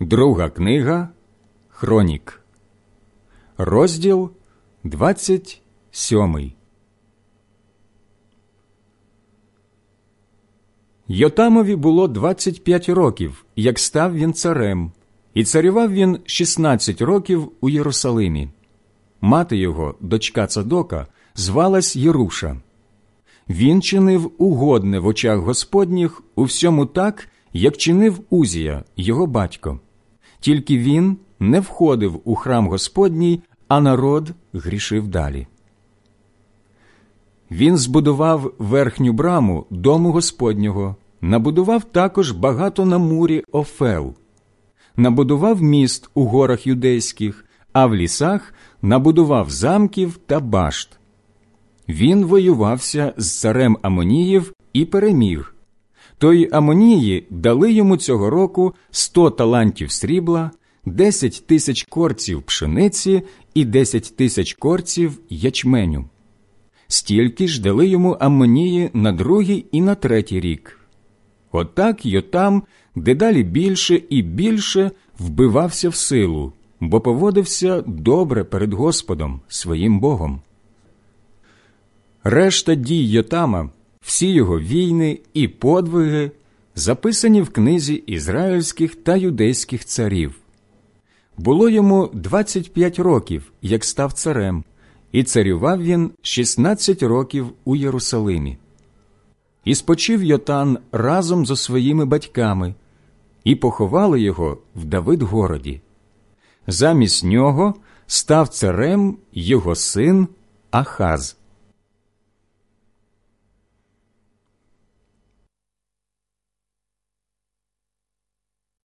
Друга книга Хронік, розділ 27. Йотамові було 25 років, як став він царем, і царював він 16 років у Єрусалимі. Мати його, дочка Цадока, звалась Єруша. Він чинив угодне в очах Господніх у всьому так, як чинив Узія, його батько. Тільки він не входив у храм Господній, а народ грішив далі. Він збудував верхню браму дому Господнього, набудував також багато на мурі Офел, набудував міст у горах юдейських, а в лісах набудував замків та башт. Він воювався з царем Амоніїв і переміг. Тої Амонії дали йому цього року сто талантів срібла, десять тисяч корців пшениці і десять тисяч корців ячменю. Стільки ж дали йому Амонії на другий і на третій рік. Отак Йотам дедалі більше і більше вбивався в силу, бо поводився добре перед Господом своїм Богом. Решта дій Йотама, всі його війни і подвиги записані в книзі ізраїльських та юдейських царів. Було йому 25 років, як став царем, і царював він 16 років у Єрусалимі. І спочив Йотан разом зо своїми батьками, і поховали його в Давидгороді. Замість нього став царем його син Ахаз.